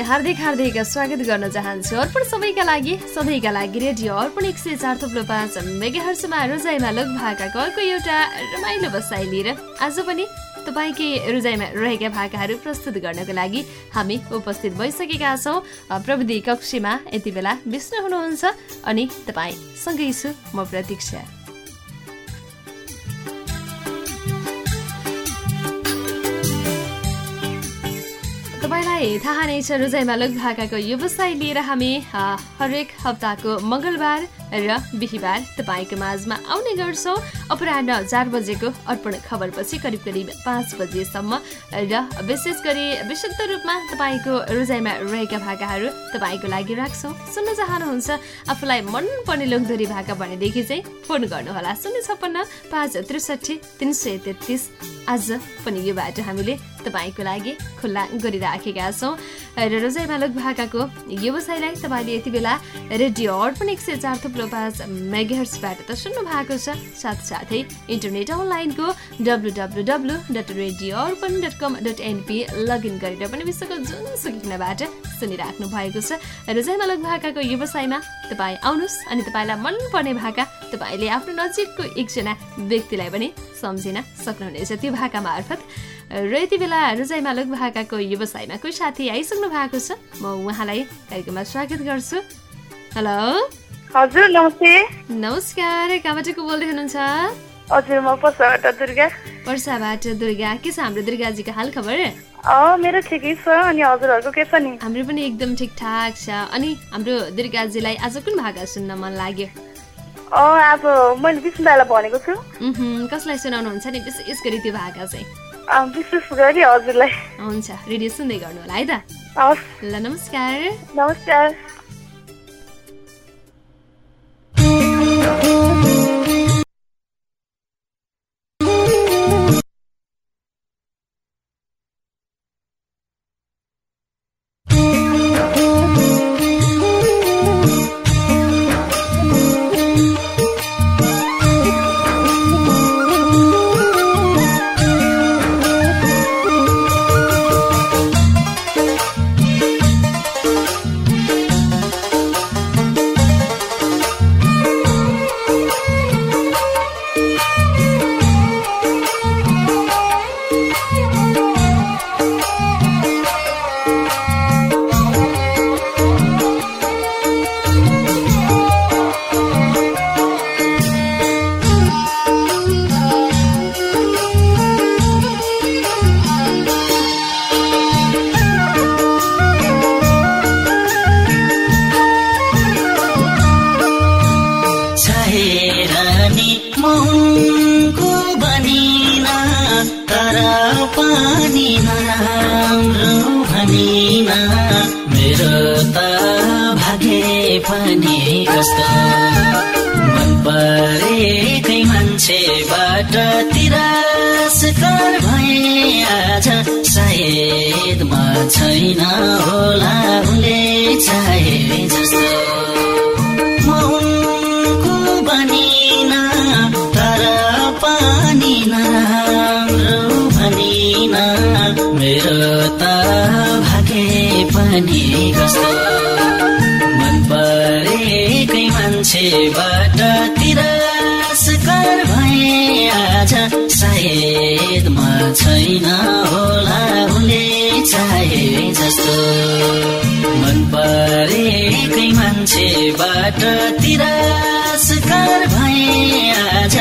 हार्दिक हार्दिक स्वागत गर्न चाहन्छु अर्पण सबैका लागि सधैँका लागि रेडियो अर्पण एक सय चार थुप्रो पाँच मेगाहर्समा रोजाइमा लोक भाकाको अर्को एउटा रमाइलो बसाइ लिएर आज पनि तपाईँकै रोजाइमा रहेका भाकाहरू प्रस्तुत गर्नको लागि हामी उपस्थित भइसकेका छौँ। प्रविधि कक्षीमा यति बेला विष्णु हुनुहुन्छ अनि तपाईँ सँगै छु म प्रतीक्षा। तपाईँलाई थाहा नै छ रोजाइमा भाकाको व्यवसाय लिएर हामी हरेक हप्ताको मङ्गलबार र बिहिबार तपाईँको माझमा आउने गर्छौँ। अपराह चार बजेको अर्पण खबरपछि करिब करिब पाँच बजेसम्म र विशेष गरी विशुद्ध रूपमा तपाईँको रोजाइमा रहेका भाकाहरू तपाईँको लागि राख्छौँ। सुन्न चाहनुहुन्छ आफूलाई मनपर्ने लोकधोरी भाका भनेदेखि चाहिँ फोन गर्नुहोला। शून्य छप्पन्न पाँच त्रिसठी तिन सय तेत्तिस। आज पनि यो बाटो हामीले तपाईँको लागि खुल्ला गरिराखेका छौँ। र रोजाइमा लोक भाकाको व्यवसायलाई तपाईँले यति बेला रेडियो अर्पण एक सय चार थुप्रो पाँच मेगाहर्सबाट त सुन्नु भएको छ। साथसाथै इन्टरनेट अनलाइनको W W W dot radio Arpan dot com dot NP log in गरेर पनि विश्वको जुनसुकै कुनाबाट सुनिराख्नु भएको छ। र जयमालक भाकाको व्यवसायमा तपाईँ आउनुहोस् अनि तपाईँलाई मनपर्ने भाका तपाईँले आफ्नो नजिकको एकजना व्यक्तिलाई पनि सम्झिन सक्नुहुनेछ। त्यो भाका मार्फत र यति बेला रुजाइमालक भाकाको व्यवसायमा कोही साथी आइसक्नु भएको छ। म उहाँलाई कार्यक्रममा स्वागत गर्छु। हेलो? हजुर नमस्ते। नमस्कार कहाँबाट को बोल्दै हुनुहुन्छ? हजुर म पर्साबाट दुर्गा। पर्साबाट दुर्गा के छ हाम्रो दुर्गाजीको हाल खबर मेरो ठिकै छ अनि हजुरहरूको के छ नि? हाम्रो पनि एकदम ठिकठाक छ अनि हाम्रो दुर्गाजीलाई आज कुन भाका सुन्न मन लाग्यो? अब मैले विष्णु दाईलाई भनेको छु। कसलाई सुनाउनुहुन्छ नि? विशेष गरी त्यो भाका चाहिँ। विशेष गरी हजुरलाई। हुन्छ रेडियो सुन्दै गर्नु होला है त? ल नमस्कार। नमस्कार। मेरो त भागे पनि कस्तो मन परेकै मान्छेबाट तिरस्कार भए आज सायद म छैन होला उसले चाहे जस्तो मन परेकै मान्छेबाट तिरस्कार भए आज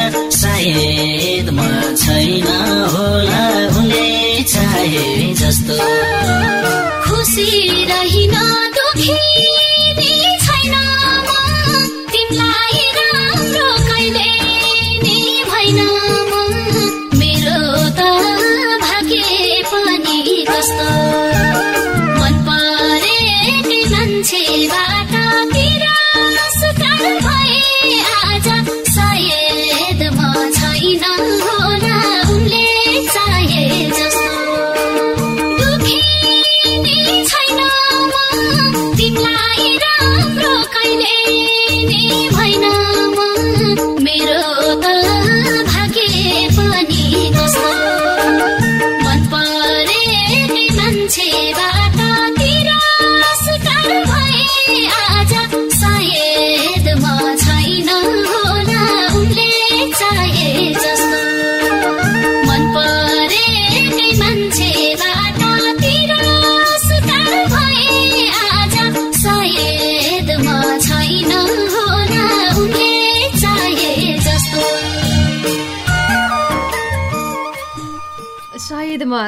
सायद म छैन होला उसले चाहे जस्तो। खुसी रहिन दुखी।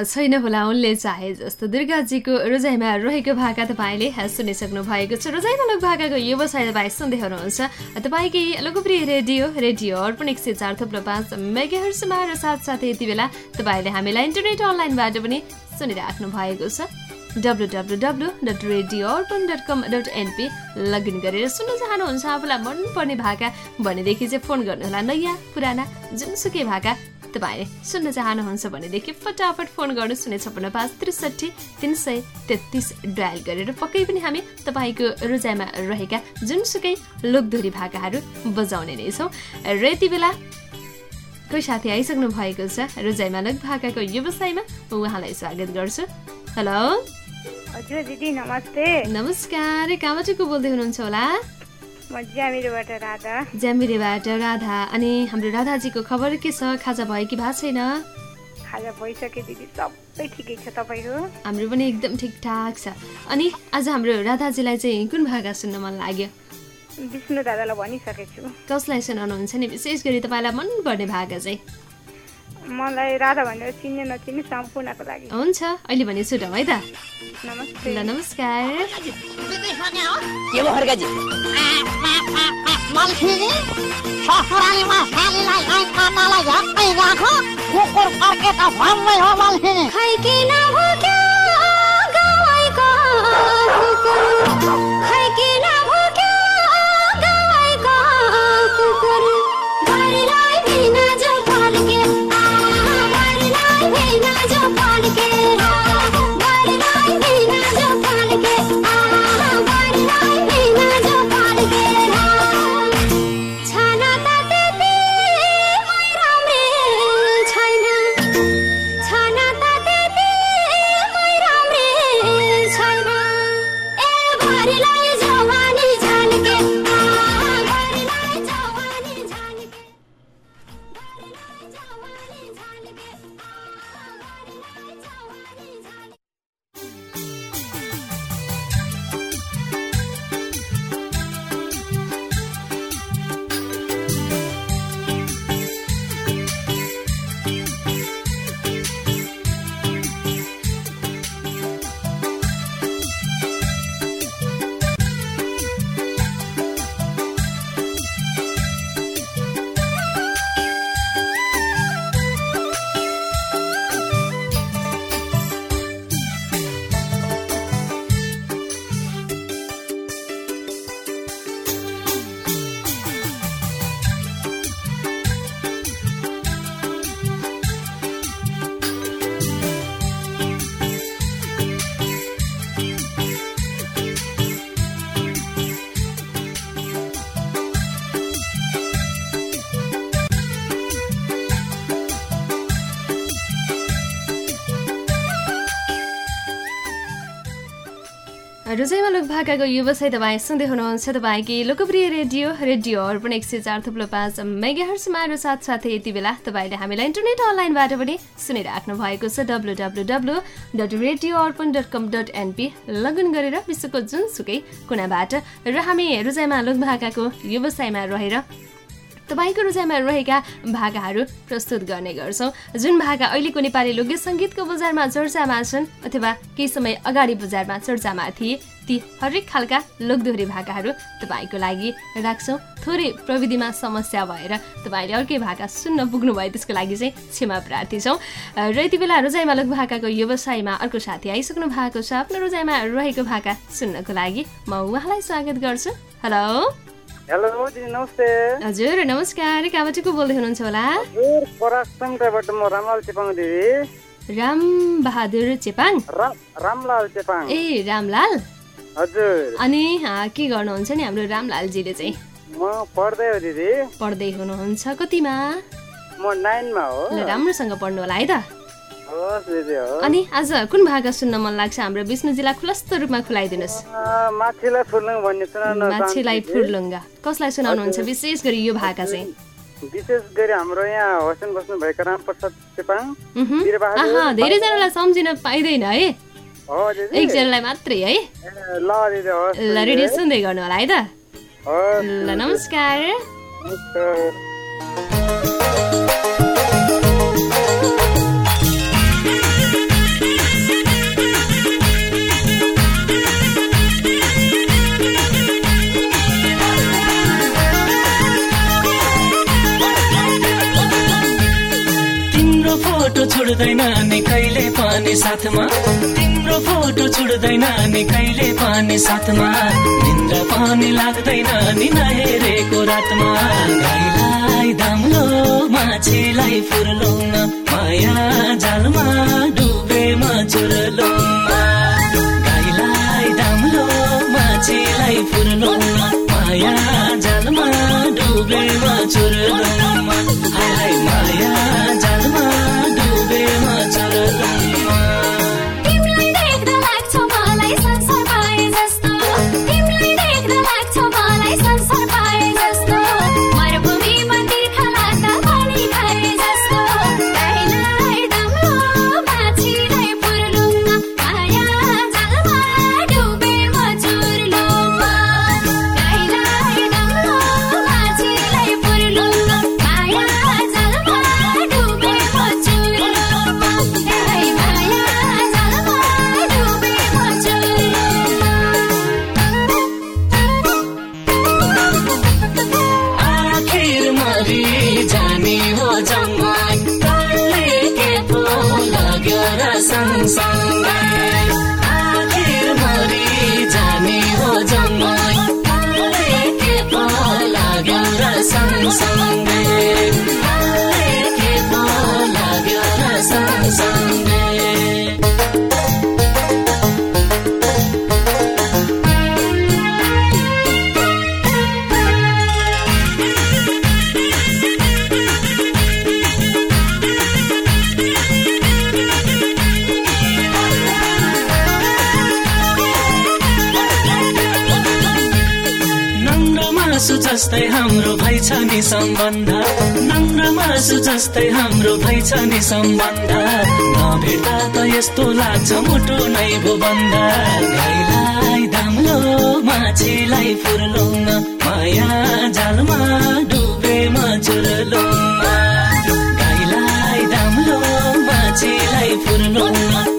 छैन होला उनले चाहे जस्तो। दुर्गाजीको रोजाइमा रहेको भाका तपाईँले सुनिसक्नु भएको छ। रोजाइमा लोक भाकाको व्यवसाय तपाईँ सुन्दै हुनुहुन्छ। तपाईँकै लोकप्रिय रेडियो रेडियो अर्पण एक सय चार थुप्रो पाँच मेगाहर्समा र साथसाथै यति बेला तपाईँले हामीलाई इन्टरनेट अनलाइनबाट पनि सुनिराख्नु भएको छ। W W W dot radio Arpan dot com dot NP log in गरेर सुन्न चाहनुहुन्छ। आफूलाई मनपर्ने भाका भनेदेखि चाहिँ फोन गर्नुहोला। नयाँ पुराना जुनसुकै भाका तपाईँले सुन्न चाहनुहुन्छ भनेदेखि फटाफट फोन गर्नु शून्य छपन्न पाँच त्रिसठी तिन सय तेत्तिस डायल गरेर पक्कै पनि हामी तपाईँको रोजाइमा रहेका जुनसुकै लोकधोरी भाकाहरू बजाउने नै छौँ। र यति बेला कोही साथी आइसक्नु भएको छ रोजाइमा लोक भाकाको व्यवसायमा उहाँलाई स्वागत गर्छु। हेलो। हजुर दिदी नमस्ते। नमस्कार कहाँबाट को बोल्दै हुनुहुन्छ होला? ज्यामिरोबाट राधा। अनि हाम्रो राधाजीको खबर के छ? खाजा भयो कि भएको छैन? खाजा भइसक्यो दिदी सबै ठिकै छ तपाईँको हाम्रो पनि एकदम ठिकठाक छ। अनि आज हाम्रो राधाजीलाई चाहिँ कुन भाका सुन्न मन लाग्यो? विष्णु दादालाई भनिसकेको छु। कसलाई सुनाउनुहुन्छ नि? विशेष गरी तपाईँलाई मनपर्ने भाका चाहिँ। मलाई राधा भनेर चिन्ने नचिन्ने सम्पूर्णको लागि। हुन्छ अहिले भने छुटौँ है त। नमस्ते। ल नमस्कार। के ससुरालीमा सालीलाई गाई राख। कुकुर त हो भुक्यो कुकुर। रोजाइमा लोक भाकाको व्यवसाय तपाईँ सुन्दै हुनुहुन्छ तपाईँकै लोकप्रिय रेडियो रेडियो अर्पण एक सय चार थुप्रो पाँच मेगाहर्समा साथसाथै यति बेला तपाईँले हामीलाई इन्टरनेट अनलाइनबाट पनि सुनिराख्नु भएको छ W W W dot radio Arpan dot com dot NP log in गरेर विश्वको जुनसुकै कुनाबाट र हामी रोजाइमा लोक भाकाको व्यवसायमा रहेर। तपाईँको रुचाइमा रहेका भाकाहरू प्रस्तुत गर्ने गर्छौँ। जुन भाका अहिलेको नेपाली लोकगीत सङ्गीतको बजारमा चर्चामा छन् अथवा केही समय अगाडि बजारमा चर्चामा थिए ती हरेक खालका लोकदोहोरी भाकाहरू तपाईँको लागि राख्छौँ। थोरै प्रविधिमा समस्या भएर तपाईँले अर्कै भाका सुन्न पुग्नुभयो त्यसको लागि चाहिँ क्षमा प्रार्थी छौँ। र यति बेला रोजाइमा लोक भाकाको व्यवसायमा अर्को साथी आइसक्नु भएको छ। आफ्नो रोजाइमा रहेको भाका सुन्नको लागि म उहाँलाई स्वागत गर्छु। हेलो। हेलो दिदी नमस्ते। हजुर नमस्कार। कहाँबाट को बोल्दै हुनुहुन्छ होला? हजुर पराक्समबाट म रामलाल चेपाङ दिदी। राम बहादुर चेपाङ? राम रामलाल चेपाङ। ए रामलाल? हजुर। अनि के गर्नुहुन्छ नि हाम्रो रामलालजीले चाहिँ? म पढ्दै हो दिदी। पढ्दै हुनुहुन्छ कतिमा? म नाइनमा हो। राम्रोसँग पढ्नु होला है त। अनि आज कुन भाका सुन्न मन लाग्छ? हाम्रो विष्णुजीलाई खुलस्त रूपमा खुलाइदिनुहोस्। माछीलाई। फुर्लुङ्गा। कसलाई सुनाउनुहुन्छ? विशेष गरी यो भाका चाहिँ। विशेष गरी हाम्रो यहाँ होस्टेल बस्नु भएको रामप्रसाद चेपाङ धेरैजनालाई सम्झिन पाइँदैन है। एकजनालाई मात्रै है। ल दिदी होस् ल रेडियो सुन्दै गर्नु होला है त। ल नमस्कार। छुट्दैन नि कहिले पनि साथमा। तिम्रो फोटो छुट्दैन नि कहिले पनि साथमा। निन्द्रा पनि लाग्दैन नि नहेरेको रातमा। गाईलाई दाम्लो माछीलाई फुर्लुङ माया जालमा डुबेमा चुरलुङमा गाईलाई दाम्लो माछीलाई फुर्लुङ माया जालमा डुबेमा चुरलुङमा हाय माया जालमा नम्र मासु जस्तै हाम्रो भइ छ नि सम्बन्ध। नम्र मासु जस्तै हाम्रो भइ छ नि सम्बन्ध। नभेट्दा त यस्तो लाग्छ मुटु नै भो बन्द। गाईलाई दाम्लो माछीलाई फुर्लुङ माया जालमा डुबे मजुरलुङमा गाईलाई दाम्लो माछीलाई फुर्लुङ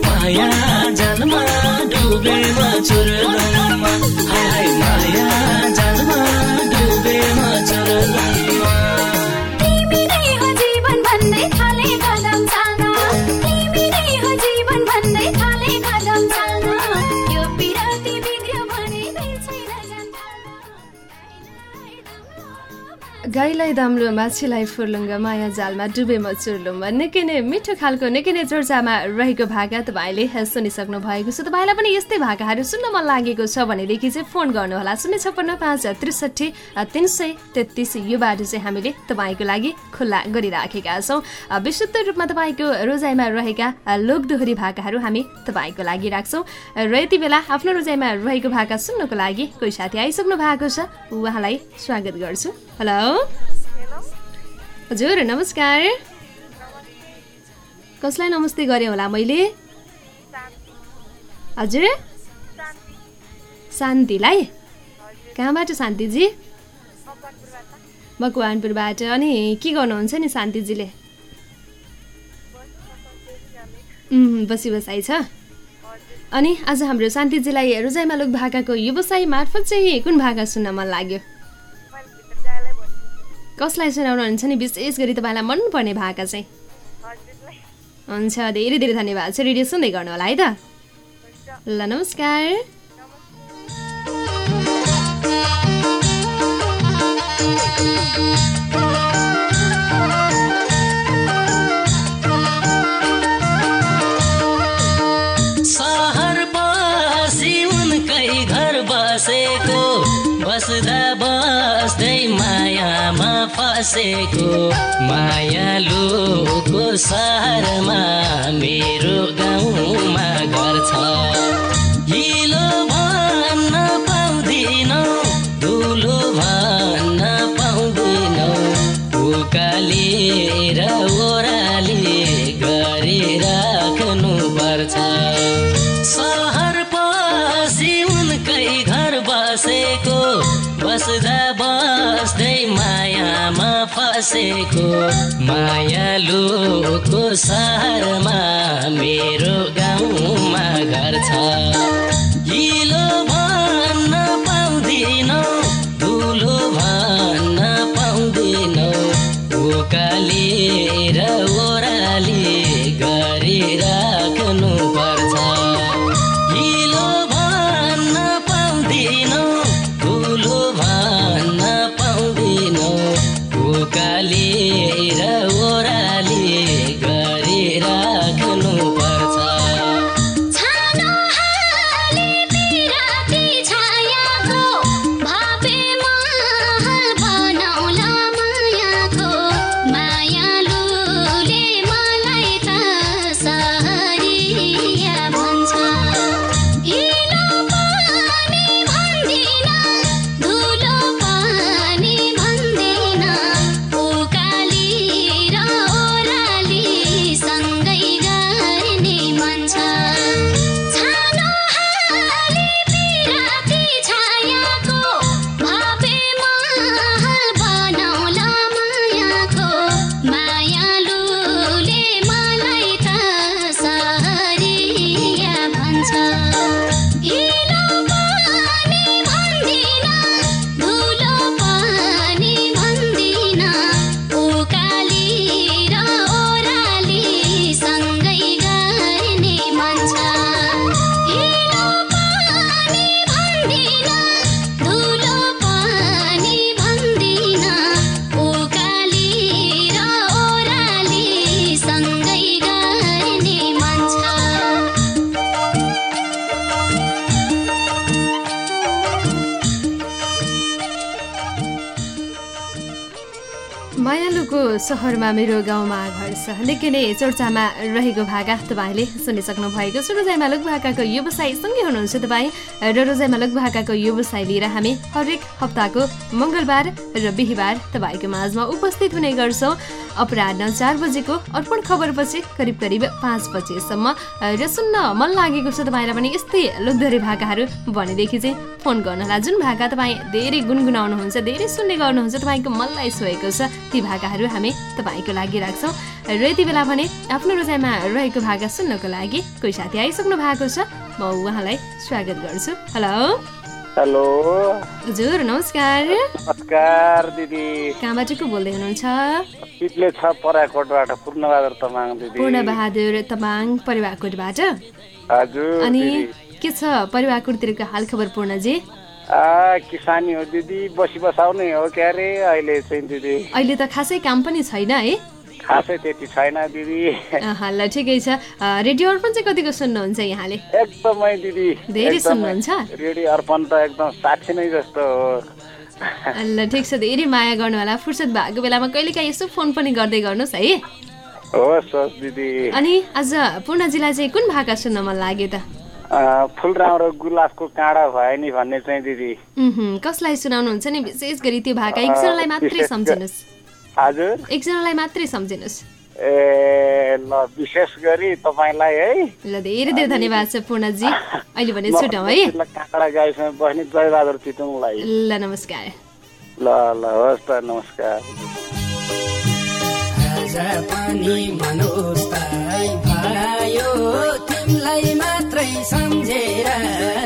माया जालमा डुबे मजुरलुङमा हाय माया गाईलाई दाम्लो माछीलाई फुर्लुङ्ग माया जालमा डुबे म चुर्लुम्ब निकै नै मिठो खालको निकै नै चर्चामा रहेको भाका तपाईँले सुनिसक्नु भएको छ। तपाईँलाई पनि यस्तै भाकाहरू सुन्न मन लागेको छ भनेदेखि चाहिँ फोन गर्नुहोला। शून्य छप्पन्न पाँच त्रिसठी तिन सय तेत्तिस। यो बाटो चाहिँ हामीले तपाईँको लागि खुल्ला गरिराखेका छौँ। विशुद्ध रूपमा तपाईँको रोजाइमा रहेका लोकदोहोरी भाकाहरू हामी तपाईँको लागि राख्छौँ। र यति बेला आफ्नो रोजाइमा रहेको भाका सुन्नको लागि कोही साथी आइसक्नु भएको छ। उहाँलाई स्वागत गर्छु। हेलो। हजुर नमस्कार। कसलाई नमस्ते गरेँ होला मैले? हजुर। शान्तिलाई? कहाँबाट शान्तिजी? मकवानपुरबाट। अनि के गर्नुहुन्छ नि शान्तिजीले? बसी बसाइ छ। अनि आज हाम्रो शान्तिजीलाई रोजाइमा लोक भाकाको व्यवसाय मार्फत चाहिँ कुन भाका सुन्न मन लाग्यो? कसलाई सुनाउनुहुन्छ नि? विशेष गरी तपाईँलाई मनपर्ने भाका चाहिँ। हुन्छ धेरै धेरै धन्यवाद। छ रेडियो सुन्दै गर्नु होला है त? ल नमस्कार। फसेको मायालुको सहरमा मेरो गाउँमा फसेको मायालुको सहरमा मेरो गाउँमा घर छ। सहरमा मेरो गाउँमा घर छ। निकै नै चर्चामा रहेको भाका तपाईँले सुनिसक्नु भएको छ। रोजाइमा लोक भाकाको व्यवसाय सँगै हुनुहुन्छ तपाईँ र रोजाइमा लोक भाकाको व्यवसाय लिएर हामी हरेक हप्ताको मङ्गलबार र बिहिबार तपाईँको माझमा उपस्थित हुने गर्छौँ। अपराह्न चार बजेको अर्पण खबरपछि करिब करिब पाँच बजेसम्म र सुन्न मन लागेको छ तपाईँलाई पनि यस्तै लोकधरी भाकाहरू भनेदेखि चाहिँ फोन गर्नुहोला जुन भाका तपाईँ धेरै गुनगुनाउनुहुन्छ धेरै सुन्ने गर्नुहुन्छ तपाईँको मनलाई छोएको छ ती भाकाहरू हामी तपाईँको लागि राख्छौँ। र यति बेला भने आफ्नो रोजाइमा रहेको भाका सुन्नको लागि कोही साथी आइसक्नु भएको छ म उहाँलाई स्वागत गर्छु। हेलो। हेलो। हजुर नमस्कार। नमस्कार दिदी। कहाँबाट को बोल्दै हुनुहुन्छ? पित्ले छ पराकोटबाट पूर्णबहादुर तमाङ दिदी। पूर्णबहादुर तमाङ परिवारकोटबाट? हजुर अनि के छ परिवारकोटतिरको हाल खबर पूर्णजी? आ किसानी हो दिदी। बसी बसाउने हो क्या अरे अहिले चाहिँ दिदी। अहिले त खासै काम पनि छैन है? खासै त्यति छैन दिदी। ल ठिकै छ। रेडियो अर्पण चाहिँ कतिको सुन्नुहुन्छ यहाँले? एकदमै दिदी। धेरै। सुन्नुहुन्छ? रेडियो अर्पण त एकदम साक्षी नै जस्तो हो। ल ठिक छ। धेरै माया गर्नु होला फुर्सद भएको बेलामा कहिलेकाहीँ यसो फोन पनि गर्दै गर्नुहोस् है। होस् होस् दिदी। अनि आज पूर्णजीलाई चाहिँ कुन भाका सुन्न मन लाग्यो त? आ, फुल राम्रो गुलाबको काँडा भयो नि भन्ने चाहिँ दिदी। कसलाई सुनाउनुहुन्छ नि? विशेष गरी त्यो भाका एकजनालाई मात्रै सम्झिनुहोस्। हजुर। एकजनालाई मात्रै सम्झिनुहोस्। ए ल विशेष गरी तपाईँलाई है। ल धेरै धेरै धन्यवाद छ पूर्णजी। अहिले भने छुटौँ है। ल काँडा गाईसँग बस्ने जयबहादुर चितुङलाई ल नमस्कार। ल ल होस् त नमस्कार। पनि मनोस्ताई भयो तिमीलाई मात्रै सम्झेर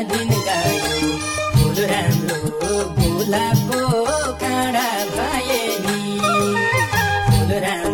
दिन गयो फुल राम्रो गुलाबको काँडा भए नि फुल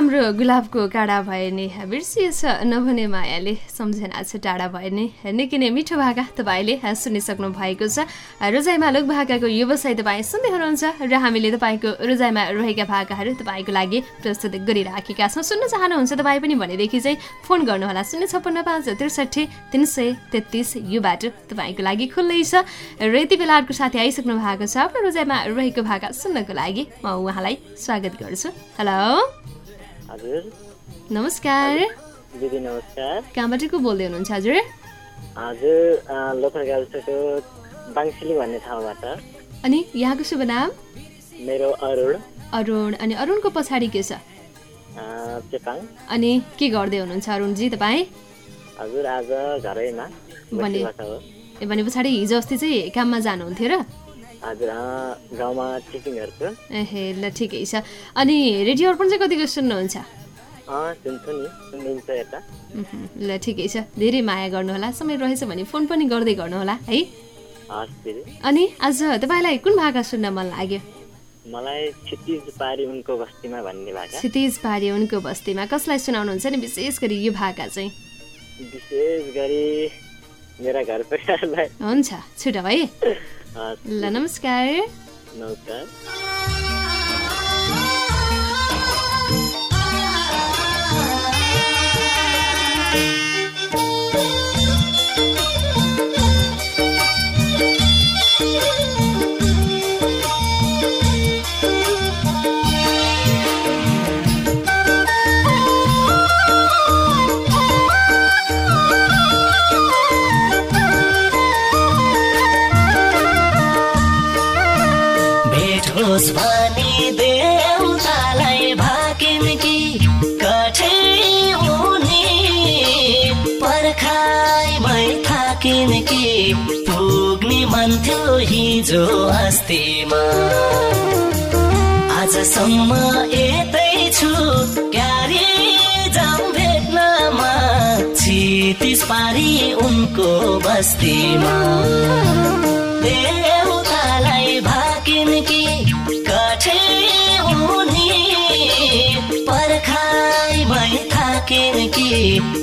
राम्रो गुलाबको काँडा भए नि बिर्सिएछ नभने मायाले सम्झना छ टाढा भए नि निकै नै मिठो भाका तपाईँले सुनिसक्नु भएको छ। रोजाइमा लोक भाकाको व्यवसाय तपाईँ सुन्दै हुनुहुन्छ र हामीले तपाईँको रोजाइमा रहेका भाकाहरू तपाईँको लागि प्रस्तुत गरिराखेका छौँ। सुन्न चाहनुहुन्छ तपाईँ पनि भनेदेखि चाहिँ फोन गर्नुहोला। शून्य छप्पन्न पाँच त्रिसठी तिन सय तेत्तिस यो बाटो तपाईँको लागि खुल्लै छ। र यति बेला अर्को साथी आइसक्नु भएको छ। आफ्नो रोजाइमा रहेको भाका सुन्नको लागि म उहाँलाई स्वागत गर्छु। हेलो। हजुर। नमस्कार। दिदी नमस्कार। कहाँबाट को बोल्दै हुनुहुन्छ हजुर? हजुर लोथर गाविसको बाङसिली भन्ने ठाउँबाट। अनि यहाँको शुभ नाम? मेरो अरुण। अरुण। अनि अरुणको पछाडि के छ? अनि के गर्दै हुनुहुन्छ अरुणजी तपाईँ? हजुर आज घरैमा। भने- ए भने पछाडि हिजो अस्ति चाहिँ काममा जानुहुन्थ्यो र? हजुर गाउँमा टिचिङहरूको एहे ल ठिकै छ। अनि रेडियो अर्पण चाहिँ कतिको सुन्नुहुन्छ? सुन्छु नि सुनिन्छ यता। ल ठिकै छ। धेरै माया गर्नुहोला समय रहेछ भने फोन पनि गर्दै गर्नुहोला है? अनि आज तपाईँलाई कुन भाका सुन्न मन लाग्यो? मलाई क्षितिज पारी उनको बस्तीमा भन्ने भाका। क्षितिज पारी उनको बस्तीमा। कसलाई सुनाउनुहुन्छ नि विशेष गरी यो भाका चाहिँ? विशेष गरी मेरा घर परिवारलाई। हुन्छ छुट है ल नमस्कार। नमस्कार। भने देउतालाई भाकिन् कि कठै हुने पर्खाइमै थाकिन् कि पुग्ने मन थियो हिजो अस्तिमा। आजसम्म यतै छु क्यारे जाउँ भेट्नमा छितिस पारी उनको बस्तीमा। देउतालाई भाकिन् कि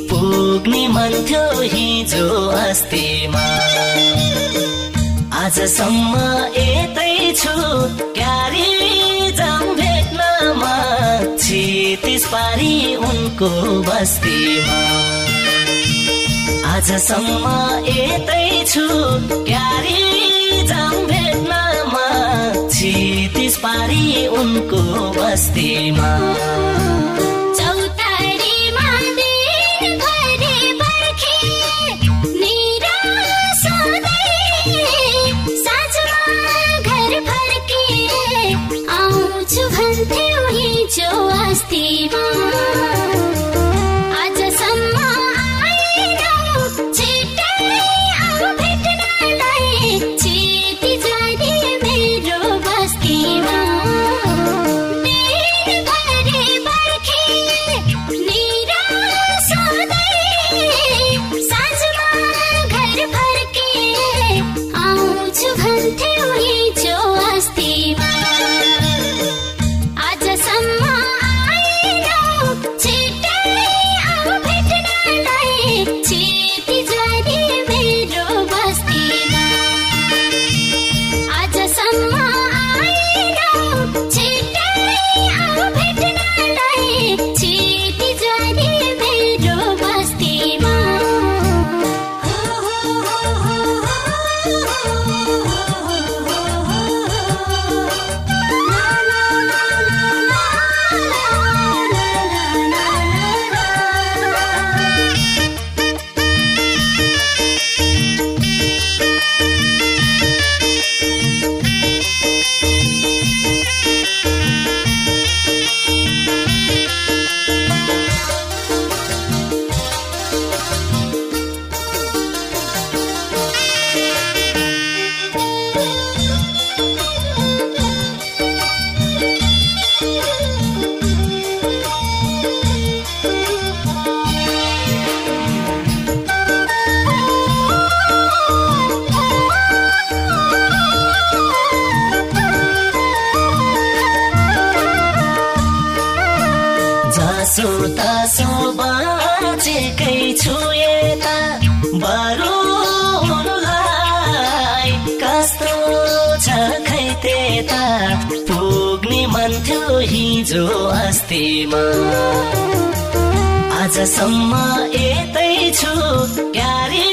पुग्ने मन थियो हिजो अस्तिमा। आजसम्म यतै छु क्यारे भेट्नमा छितिस पारी उनको बस्तीमा। आजसम्म यतै छु क्यारे भेट्नमा छितिस पारी उनको बस्तीमा। तासो बाँचेकै छु यता। बरु उनलाई कस्तो छ खै त्यता पुग्ने मन थियो हिजो अस्तिमा। आजसम्म यतै छु क्यारी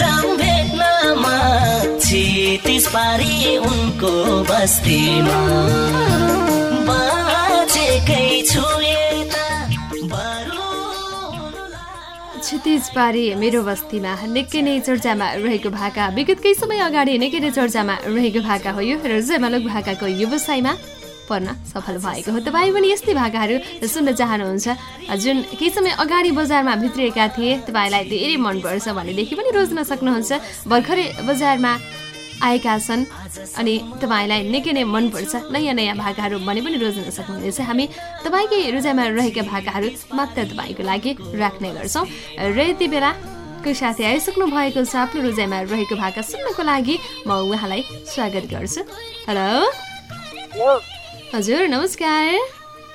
जाम भेट्नमा। छितिस पारी उनको बस्तीमा। बाँचेकै छु उनलाई क्षितिज पारी मेरो बस्तीमा निकै नै चर्चामा रहेको भाका। विगत केही समय अगाडि निकै नै चर्चामा रहेको भाका हो यो र जयमालक भाकाको व्यवसायमा पर्न सफल भएको हो। तपाईँ पनि यस्तै भाकाहरू सुन्न चाहनुहुन्छ। जुन केही समय अगाडि बजारमा भित्रिएका थिए तपाईँलाई धेरै मनपर्छ भनेदेखि पनि रोज्न सक्नुहुन्छ। भर्खरै बजारमा आएका छन्। अनि तपाईँलाई निकै नै मनपर्छ नयाँ नयाँ भाकाहरू भने पनि रोज्न सक्नुहुनेछ। हामी तपाईँकै रोजाइमा रहेका भाकाहरू मात्र तपाईँको लागि राख्ने गर्छौँ। र यति बेला कोही साथी आइसक्नु भएको छ आफ्नो रोजाइमा रहेको भाका सुन्नको लागि म उहाँलाई स्वागत गर्छु। हेलो? हजुर नमस्कार।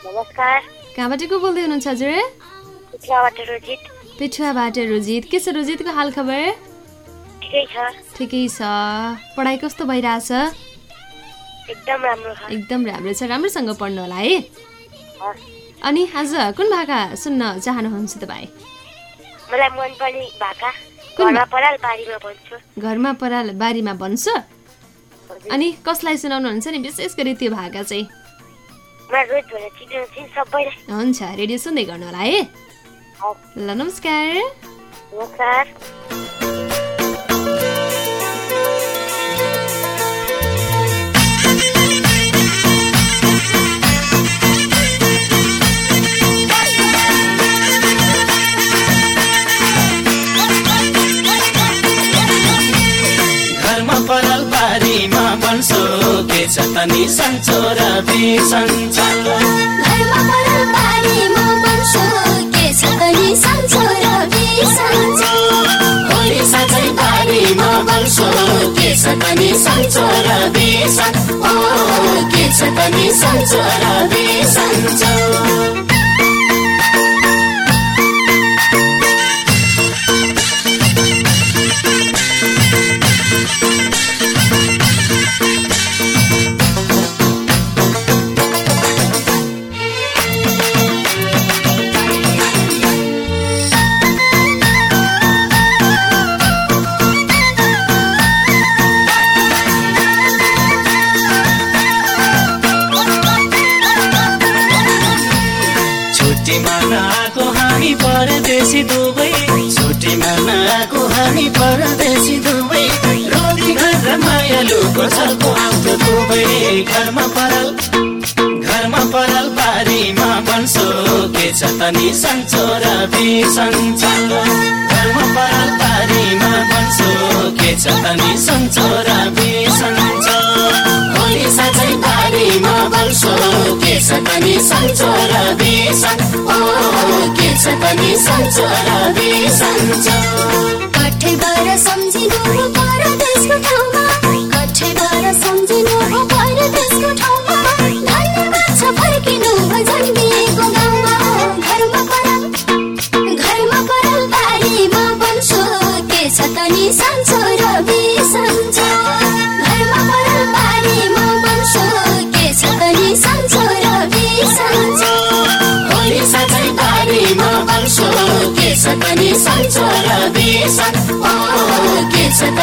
नमस्कार। कहाँबाट को बोल्दै हुनुहुन्छ हजुर? पिठुवाबाट रुजित। के छ रुजितको हाल खबर ठिकै छ। पढाइ कस्तो भइरहेछ? एकदम राम्रो छ। एकदम राम्रो छ। राम्रोसँग पढ्नु होला है। अनि आज कुन भाका सुन्न चाहनुहुन्छ तपाईँ? मलाई मनपर्ने भाका घरमा पराल बारीमा भन्छु घरमा पराल बारीमा भन्छु अनि कसलाई सुनाउनुहुन्छ नि? विशेष गरी त्यो भाका चाहिँ। हुन्छ। रेडियो सुन्दै गर्नु होला है। ल नमस्कार। छ त नि सन्चो पराल बारीमा बन्छु के छ सन्चो र के छ सन्चो र के छ त नि सन्चो र बिसन्चो। घरमा पराल बारीमा बन्सो के छ त नि सन्चो र बिसन्चो? भोलि साँझै बारीमा बन्सो के छ त नि सन्चो र बिसन ओ के छ त नि सन्चो र बिसन्चो? कठैबाट सम्झिनु हो परदेशको ठाउँमा। कठैबाट सम्झिनु हो परदेशको ठाउँमा।